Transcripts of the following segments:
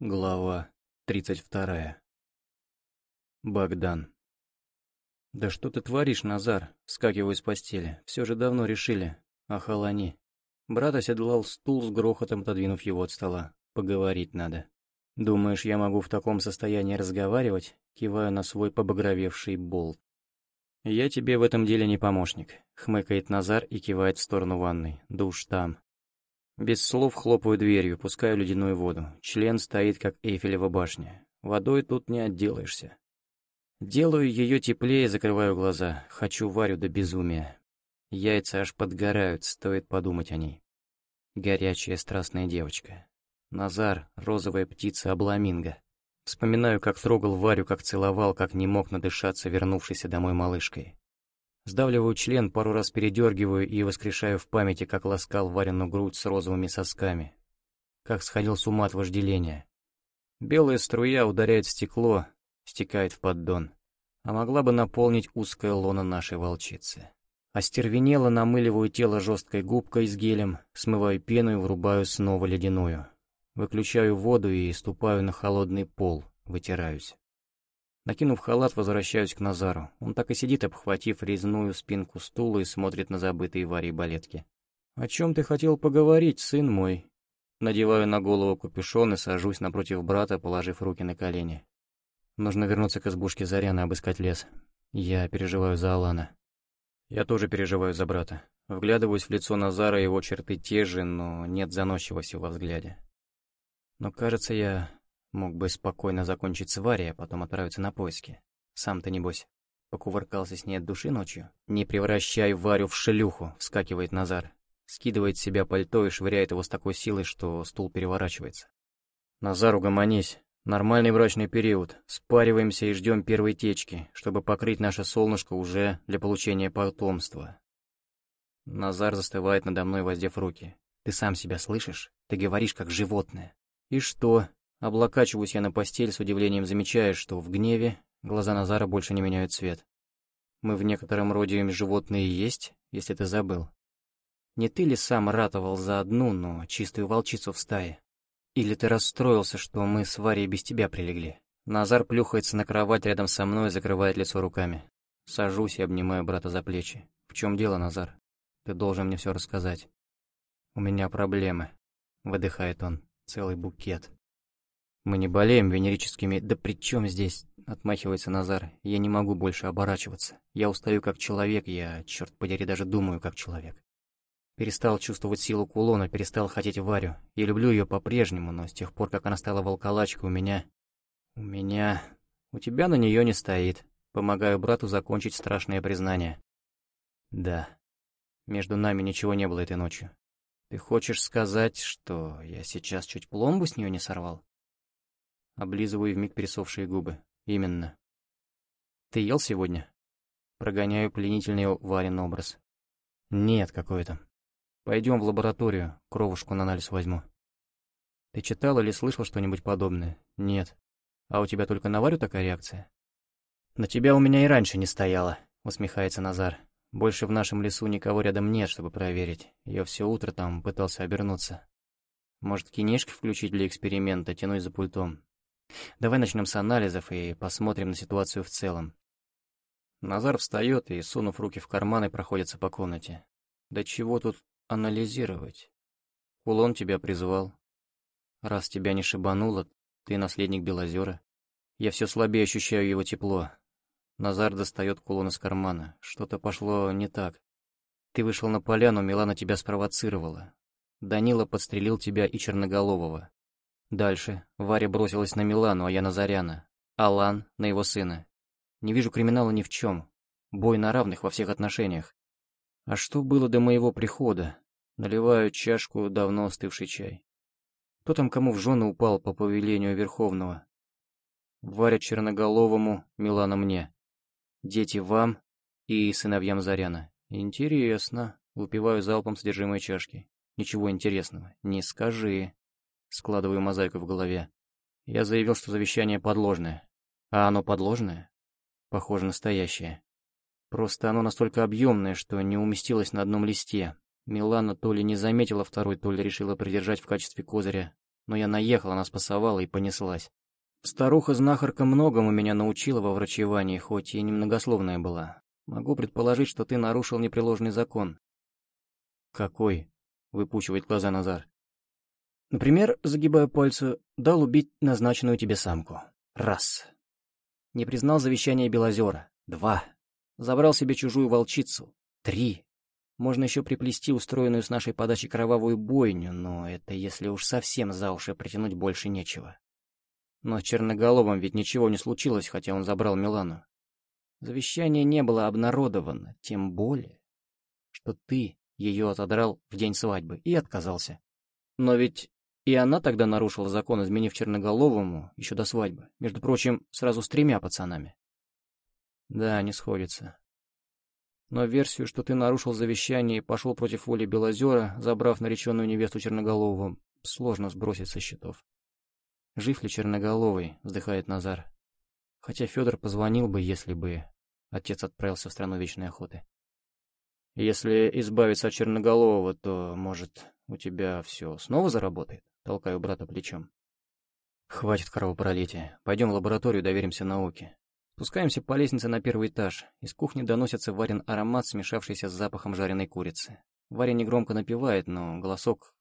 Глава 32. Богдан. «Да что ты творишь, Назар?» Скакиваю с постели. Все же давно решили. Охолони. Брат оседлал стул с грохотом, отодвинув его от стола. Поговорить надо. Думаешь, я могу в таком состоянии разговаривать? Киваю на свой побагровевший болт. «Я тебе в этом деле не помощник», — хмыкает Назар и кивает в сторону ванной. «Душ там». Без слов хлопаю дверью, пускаю ледяную воду. Член стоит, как Эйфелева башня. Водой тут не отделаешься. Делаю ее теплее, закрываю глаза. Хочу Варю до безумия. Яйца аж подгорают, стоит подумать о ней. Горячая страстная девочка. Назар, розовая птица обламинго. Вспоминаю, как трогал Варю, как целовал, как не мог надышаться вернувшейся домой малышкой. Сдавливаю член, пару раз передергиваю и воскрешаю в памяти, как ласкал Варину грудь с розовыми сосками. Как сходил с ума от вожделения. Белая струя ударяет в стекло, стекает в поддон. А могла бы наполнить узкое лоно нашей волчицы. Остервенело намыливаю тело жесткой губкой с гелем, смываю пену и врубаю снова ледяную. Выключаю воду и ступаю на холодный пол, вытираюсь. Накинув халат, возвращаюсь к Назару. Он так и сидит, обхватив резную спинку стула и смотрит на забытые Варей балетки. «О чем ты хотел поговорить, сын мой?» Надеваю на голову капюшон и сажусь напротив брата, положив руки на колени. Нужно вернуться к избушке Заряна, обыскать лес. Я переживаю за Алана. Я тоже переживаю за брата. Вглядываюсь в лицо Назара, его черты те же, но нет заносчивости во взгляде. Но кажется, я Мог бы спокойно закончить с а потом отправиться на поиски. Сам-то, небось, покувыркался с ней от души ночью. «Не превращай Варю в шлюху!» — вскакивает Назар. Скидывает с себя пальто и швыряет его с такой силой, что стул переворачивается. «Назар, угомонись. Нормальный брачный период. Спариваемся и ждем первой течки, чтобы покрыть наше солнышко уже для получения потомства». Назар застывает надо мной, воздев руки. «Ты сам себя слышишь? Ты говоришь, как животное». «И что? Облокачиваюсь я на постель, с удивлением замечая, что в гневе глаза Назара больше не меняют цвет. Мы в некотором роде им животные есть, если ты забыл. Не ты ли сам ратовал за одну, но чистую волчицу в стае? Или ты расстроился, что мы с Варей без тебя прилегли? Назар плюхается на кровать рядом со мной и закрывает лицо руками. Сажусь и обнимаю брата за плечи. В чем дело, Назар? Ты должен мне все рассказать. У меня проблемы. Выдыхает он. Целый букет. Мы не болеем венерическими... Да при чем здесь? Отмахивается Назар. Я не могу больше оборачиваться. Я устаю как человек, я, черт подери, даже думаю как человек. Перестал чувствовать силу кулона, перестал хотеть Варю. Я люблю ее по-прежнему, но с тех пор, как она стала волколачкой, у меня... У меня... У тебя на нее не стоит. Помогаю брату закончить страшное признание. Да. Между нами ничего не было этой ночью. Ты хочешь сказать, что я сейчас чуть пломбу с нее не сорвал? Облизываю вмиг пересохшие губы. Именно. Ты ел сегодня? Прогоняю пленительный Варин образ. Нет, какой-то. Пойдем в лабораторию, кровушку на анализ возьму. Ты читал или слышал что-нибудь подобное? Нет. А у тебя только на Варю такая реакция? На тебя у меня и раньше не стояло, усмехается Назар. Больше в нашем лесу никого рядом нет, чтобы проверить. Я все утро там пытался обернуться. Может, кинешки включить для эксперимента, тянуть за пультом. Давай начнем с анализов и посмотрим на ситуацию в целом. Назар встает и, сунув руки в карманы, проходится по комнате. Да чего тут анализировать? Кулон тебя призвал. Раз тебя не шибануло, ты наследник Белозера. Я все слабее ощущаю его тепло. Назар достает кулон из кармана. Что-то пошло не так. Ты вышел на поляну, Милана тебя спровоцировала. Данила подстрелил тебя и Черноголового. Дальше. Варя бросилась на Милану, а я на Заряна. Алан на его сына. Не вижу криминала ни в чем. Бой на равных во всех отношениях. А что было до моего прихода? Наливаю чашку давно остывший чай. Кто там кому в жены упал по повелению Верховного? Варя Черноголовому, Милана мне. Дети вам и сыновьям Заряна. Интересно. Выпиваю залпом содержимое чашки. Ничего интересного. Не скажи. Складываю мозаику в голове. Я заявил, что завещание подложное. А оно подложное? Похоже, настоящее. Просто оно настолько объемное, что не уместилось на одном листе. Милана то ли не заметила второй, то ли решила придержать в качестве козыря Но я наехал, она спасовала и понеслась. Старуха-знахарка многому меня научила во врачевании, хоть и немногословная была. Могу предположить, что ты нарушил непреложный закон. Какой? Выпучивает глаза Назар. Например, загибая пальцы, дал убить назначенную тебе самку. Раз. Не признал завещание Белозера. Два. Забрал себе чужую волчицу. Три. Можно еще приплести устроенную с нашей подачи кровавую бойню, но это если уж совсем за уши притянуть больше нечего. Но с Черноголовым ведь ничего не случилось, хотя он забрал Милану. Завещание не было обнародовано, тем более, что ты ее отодрал в день свадьбы и отказался. Но ведь и она тогда нарушила закон, изменив Черноголовому еще до свадьбы. Между прочим, сразу с тремя пацанами. Да, не сходится. Но версию, что ты нарушил завещание и пошел против воли Белозера, забрав нареченную невесту Черноголового, сложно сбросить со счетов. Жив ли Черноголовый, вздыхает Назар. Хотя Федор позвонил бы, если бы отец отправился в страну вечной охоты. Если избавиться от Черноголового, то, может, у тебя все снова заработает? Толкаю брата плечом. Хватит кровопролития. Пойдем в лабораторию, доверимся науке. Спускаемся по лестнице на первый этаж. Из кухни доносится Варин аромат, смешавшийся с запахом жареной курицы. Варя негромко напевает, но голосок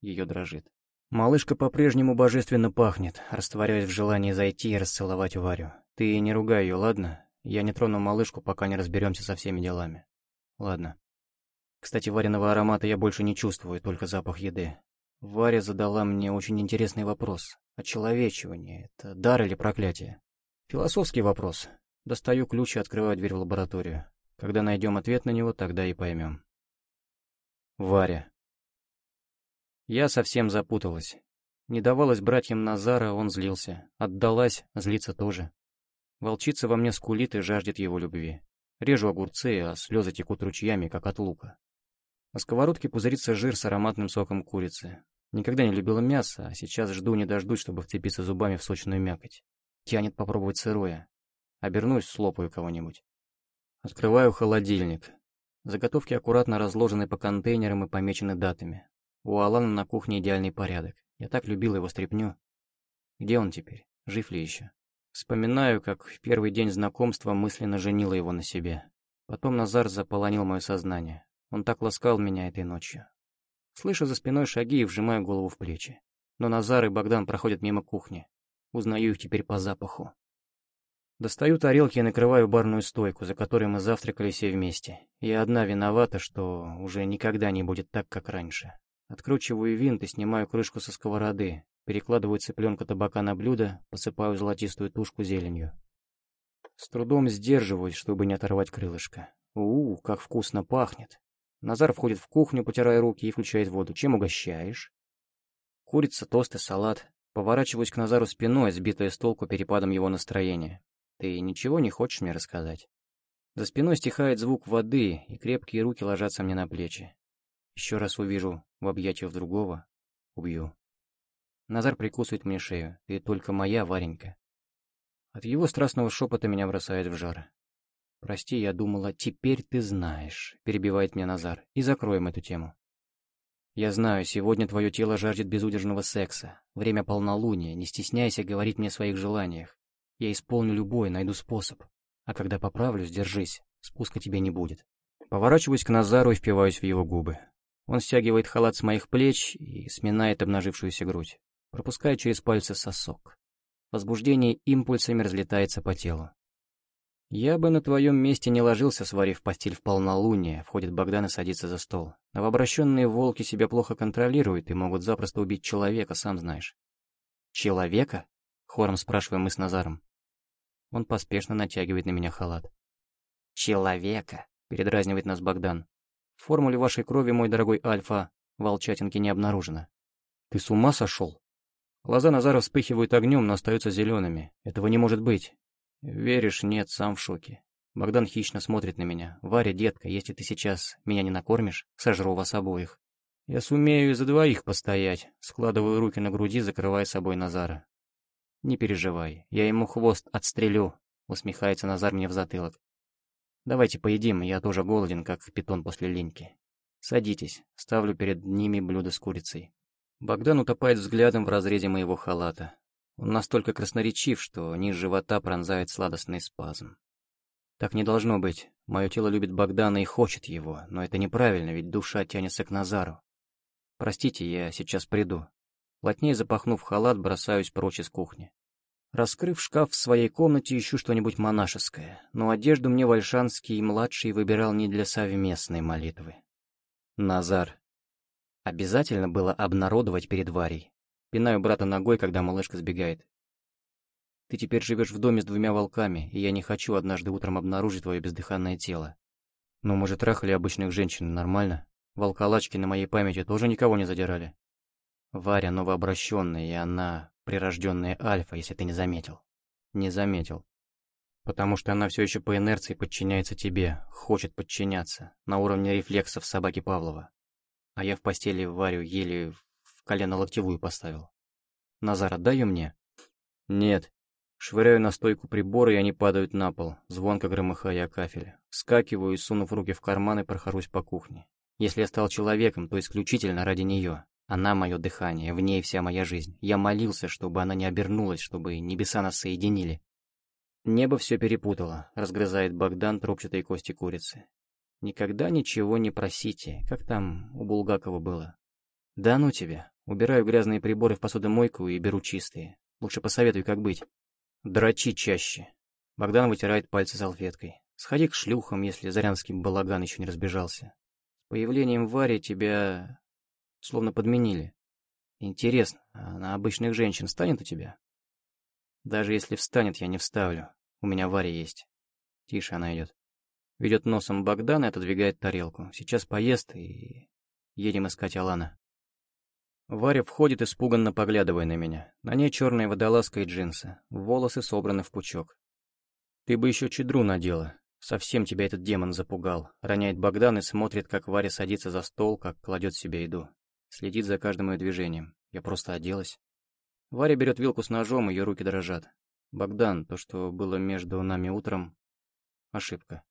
ее дрожит. Малышка по-прежнему божественно пахнет, растворяясь в желании зайти и расцеловать Варю. Ты не ругай ее, ладно? Я не трону малышку, пока не разберемся со всеми делами. Ладно. Кстати, вареного аромата я больше не чувствую, только запах еды. Варя задала мне очень интересный вопрос. Очеловечивание — это дар или проклятие? Философский вопрос. Достаю ключ и открываю дверь в лабораторию. Когда найдем ответ на него, тогда и поймем. Варя. Я совсем запуталась. Не давалась братьям Назара, он злился. Отдалась, злится тоже. Волчица во мне скулит и жаждет его любви. Режу огурцы, а слезы текут ручьями, как от лука. На сковородке пузырится жир с ароматным соком курицы. Никогда не любила мясо, а сейчас жду не дождусь, чтобы вцепиться зубами в сочную мякоть. Тянет попробовать сырое. Обернусь, слопаю кого-нибудь. Открываю холодильник. Заготовки аккуратно разложены по контейнерам и помечены датами. У Алана на кухне идеальный порядок. Я так любил его стряпню. Где он теперь? Жив ли еще? Вспоминаю, как в первый день знакомства мысленно женила его на себе. Потом Назар заполонил мое сознание. Он так ласкал меня этой ночью. Слышу за спиной шаги и вжимаю голову в плечи. Но Назар и Богдан проходят мимо кухни. Узнаю их теперь по запаху. Достаю тарелки и накрываю барную стойку, за которой мы завтракали все вместе. Я одна виновата, что уже никогда не будет так, как раньше. Откручиваю винт и снимаю крышку со сковороды, перекладываю цыпленка табака на блюдо, посыпаю золотистую тушку зеленью. С трудом сдерживаюсь, чтобы не оторвать крылышко. У, -у как вкусно пахнет. Назар входит в кухню, потирая руки и включает воду. Чем угощаешь? Курица, тост и салат. Поворачиваюсь к Назару спиной, сбитая с толку перепадом его настроения. Ты ничего не хочешь мне рассказать? За спиной стихает звук воды, и крепкие руки ложатся мне на плечи. Еще раз увижу в объятиях другого — убью. Назар прикусывает мне шею. Ты только моя, Варенька. От его страстного шепота меня бросает в жар. «Прости, я думала, теперь ты знаешь», — перебивает меня Назар, — «и закроем эту тему». «Я знаю, сегодня твое тело жаждет безудержного секса. Время полнолуния, не стесняйся говорить мне о своих желаниях. Я исполню любой, найду способ. А когда поправлюсь, держись, спуска тебе не будет». Поворачиваюсь к Назару и впиваюсь в его губы. Он стягивает халат с моих плеч и сминает обнажившуюся грудь, пропуская через пальцы сосок. Возбуждение импульсами разлетается по телу. «Я бы на твоем месте не ложился, сварив постель в полнолуние», — входит Богдан и садится за стол. «Новообращенные волки себя плохо контролируют и могут запросто убить человека, сам знаешь». «Человека?» — хором спрашиваем мы с Назаром. Он поспешно натягивает на меня халат. «Человека», — передразнивает нас Богдан. В формуле вашей крови, мой дорогой Альфа, волчатинки не обнаружено. Ты с ума сошел? Глаза Назара вспыхивают огнем, но остаются зелеными. Этого не может быть. Веришь, нет, сам в шоке. Богдан хищно смотрит на меня. Варя, детка, если ты сейчас меня не накормишь, сожру вас обоих. Я сумею и за двоих постоять. Складываю руки на груди, закрывая собой Назара. Не переживай, я ему хвост отстрелю, усмехается Назар мне в затылок. Давайте поедим, я тоже голоден, как питон после линьки. Садитесь, ставлю перед ними блюдо с курицей. Богдан утопает взглядом в разрезе моего халата. Он настолько красноречив, что низ живота пронзает сладостный спазм. Так не должно быть. Мое тело любит Богдана и хочет его, но это неправильно, ведь душа тянется к Назару. Простите, я сейчас приду. Плотнее запахнув халат, бросаюсь прочь из кухни. Раскрыв шкаф в своей комнате, ищу что-нибудь монашеское, но одежду мне Вальшанский-младший выбирал не для совместной молитвы. Назар. Обязательно было обнародовать перед Варей. Пинаю брата ногой, когда малышка сбегает. Ты теперь живешь в доме с двумя волками, и я не хочу однажды утром обнаружить твое бездыханное тело. Ну, мы же трахали обычных женщин, нормально? Волколачки на моей памяти тоже никого не задирали. Варя новообращенная, и она прирожденная альфа, если ты не заметил. Не заметил. Потому что она все еще по инерции подчиняется тебе, хочет подчиняться, на уровне рефлексов собаки Павлова. А я в постели Варю еле в колено-локтевую поставил. Назар, отдай ее мне. Нет. Швыряю на стойку приборы, и они падают на пол, звонко громыхая о кафель. Скакиваю и, сунув руки в карманы, прохожусь по кухне. Если я стал человеком, то исключительно ради нее. Она мое дыхание, в ней вся моя жизнь. Я молился, чтобы она не обернулась, чтобы небеса нас соединили. Небо все перепутало, разгрызает Богдан трубчатой кости курицы. Никогда ничего не просите, как там у Булгакова было. Да ну тебя, убираю грязные приборы в посудомойку и беру чистые. Лучше посоветуй, как быть. Дрочи чаще. Богдан вытирает пальцы салфеткой. Сходи к шлюхам, если Зарянский балаган еще не разбежался. С появлением Вари тебя словно подменили. Интересно, а на обычных женщин станет у тебя? Даже если встанет, я не вставлю. У меня Варя есть. Тише она идет. Ведет носом Богдан и отодвигает тарелку. Сейчас поест и... Едем искать Алана. Варя входит, испуганно поглядывая на меня. На ней черная водолазка и джинсы. Волосы собраны в пучок. Ты бы еще чедру надела. Совсем тебя этот демон запугал. Роняет Богдан и смотрит, как Варя садится за стол, как кладет себе еду. Следит за каждым моим движением. Я просто оделась. Варя берет вилку с ножом, ее руки дрожат. Богдан, то, что было между нами утром... Ошибка.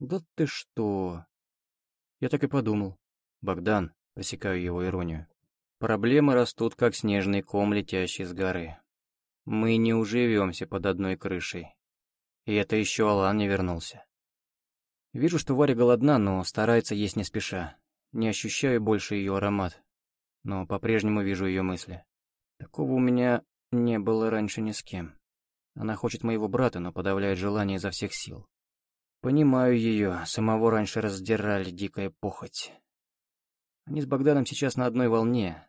Да ты что? Я так и подумал. Богдан, пресекаю его иронию. Проблемы растут, как снежный ком, летящий с горы. Мы не уживемся под одной крышей. И это еще Алан не вернулся. Вижу, что Варя голодна, но старается есть не спеша. Не ощущаю больше ее аромат но по-прежнему вижу ее мысли. Такого у меня не было раньше ни с кем. Она хочет моего брата, но подавляет желание изо всех сил. Понимаю ее, самого раньше раздирали дикая похоть. Они с Богданом сейчас на одной волне,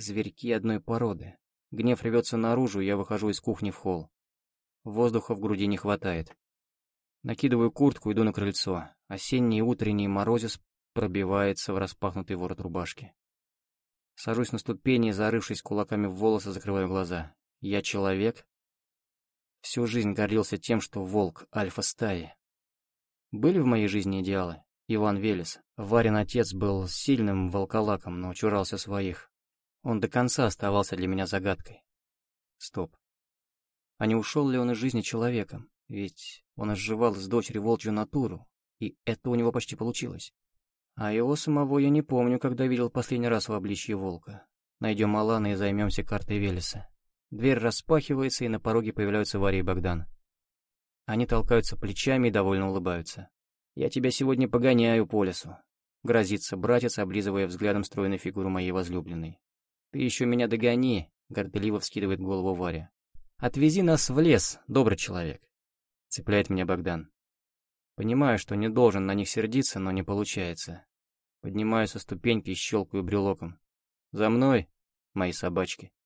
зверьки одной породы. Гнев рвется наружу, я выхожу из кухни в холл. Воздуха в груди не хватает. Накидываю куртку, иду на крыльцо. Осенний утренний морозец пробивается в распахнутый ворот рубашки. Сажусь на ступени, зарывшись кулаками в волосы, закрываю глаза. Я человек? Всю жизнь гордился тем, что волк, альфа стаи. Были в моей жизни идеалы? Иван Велес. Варин отец был сильным волколаком, но чурался своих. Он до конца оставался для меня загадкой. Стоп. А не ушел ли он из жизни человеком? Ведь он изживал с дочери волчью натуру, и это у него почти получилось. А его самого я не помню, когда видел последний раз в обличье волка. Найдем Алана и займемся картой Велеса. Дверь распахивается, и на пороге появляются Варя и Богдан. Они толкаются плечами и довольно улыбаются. «Я тебя сегодня погоняю по лесу», — грозится братец, облизывая взглядом стройную фигуру моей возлюбленной. «Ты еще меня догони», — горделиво вскидывает голову Варя. «Отвези нас в лес, добрый человек», — цепляет меня Богдан. Понимаю, что не должен на них сердиться, но не получается. Поднимаюсь со ступеньки и щелкаю брелоком. «За мной, мои собачки!»